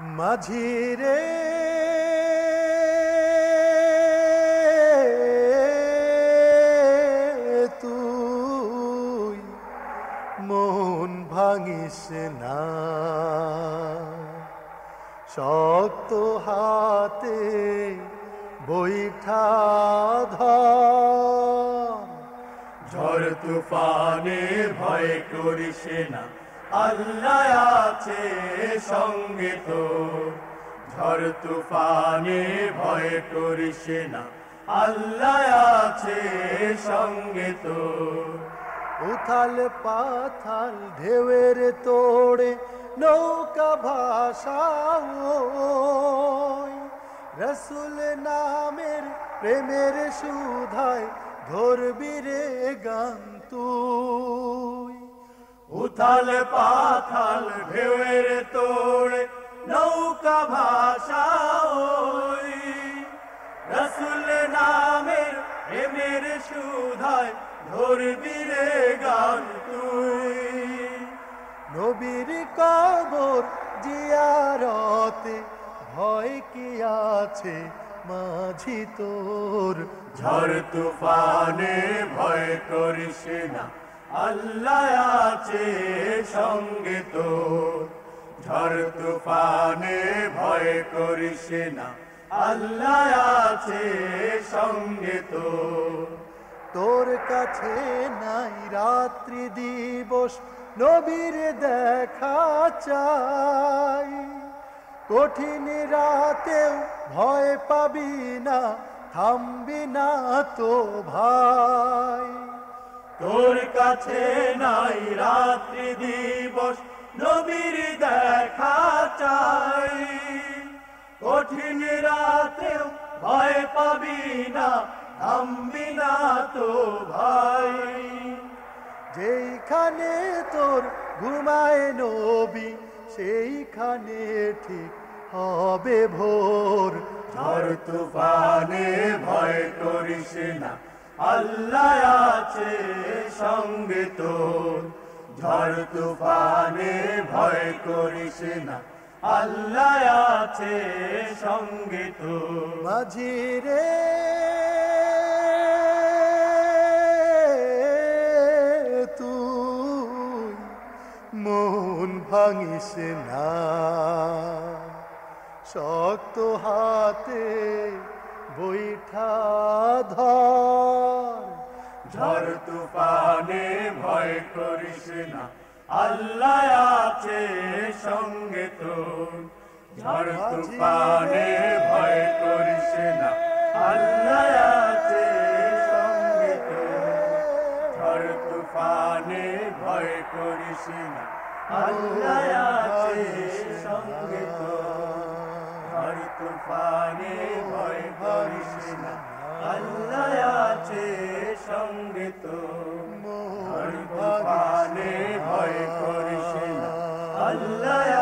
মাঝিরে। তুই মন ভাঙিস না। শক্ত হাতে বৈঠা ধর। ঝড় তুফানে ভয় করিস না। আল্লাহ আছে সঙ্গে তো। ঝড় তুফানে ভয় করিস না। আল্লাহ আছে সঙ্গে তো। উথাল পাথাল ঢেউয়ের তোড়ে নৌকা ভাষা রসুল নামের প্রেমের সুধায় ধরবি রে গান তুই। উথাল পাথাল ঢেউয়ের তোড়ে নৌকা ভাষা ওই। রসুল নামের প্রেমের সুধায় ধরবি রে গান তুই। নবীর কবর জিয়ারতে ভয় কি আছে মাঝি তোর? ঝড় তুফানে ভয় করিস না আল্লাহ আছে সঙ্গে তো ঝড় তুফানে ভয় করিস না। আল্লাহ আছে সঙ্গে তো তোর কাছে নাই রাত্রি দিবস, নবীর দেখা চাই। কঠিন রাতেও ভয় পাবি না, থামবি না তো ভাই। তোর কাছে নাই রাত্রি দিবস, নবীর দেখা চাই। কঠিন রাতেও ভয় পাবি না থামবি না তো ভাই। যেইখানে তোর ঘুমায় নবী, সেইখানে ঠিক হবে ভোর। ঝড় তুফানে ভয় করিস না আল্লাহ আছে সঙ্গে তোর। ঝড় তুফানে ভয় করিস না। আল্লাহ আছে সঙ্গে তোর। মাঝি তুই মন ভাঙিস না। শক্ত হাতে বৈঠা ধর। ঝড় তুফানে ভয় করিস না। আল্লাহ আছে সঙ্গে তোর। ঝড় তুফানে ভয় করিস না। আল্লাহ আছে সঙ্গে তোর। ঝড় তুফানে ভয় করিস না। আল্লাহ আছে সঙ্গে তোর। ঝড় তুফানে ভয় করিস না। আল্লাহ তো ভয় করিস আল্লাহ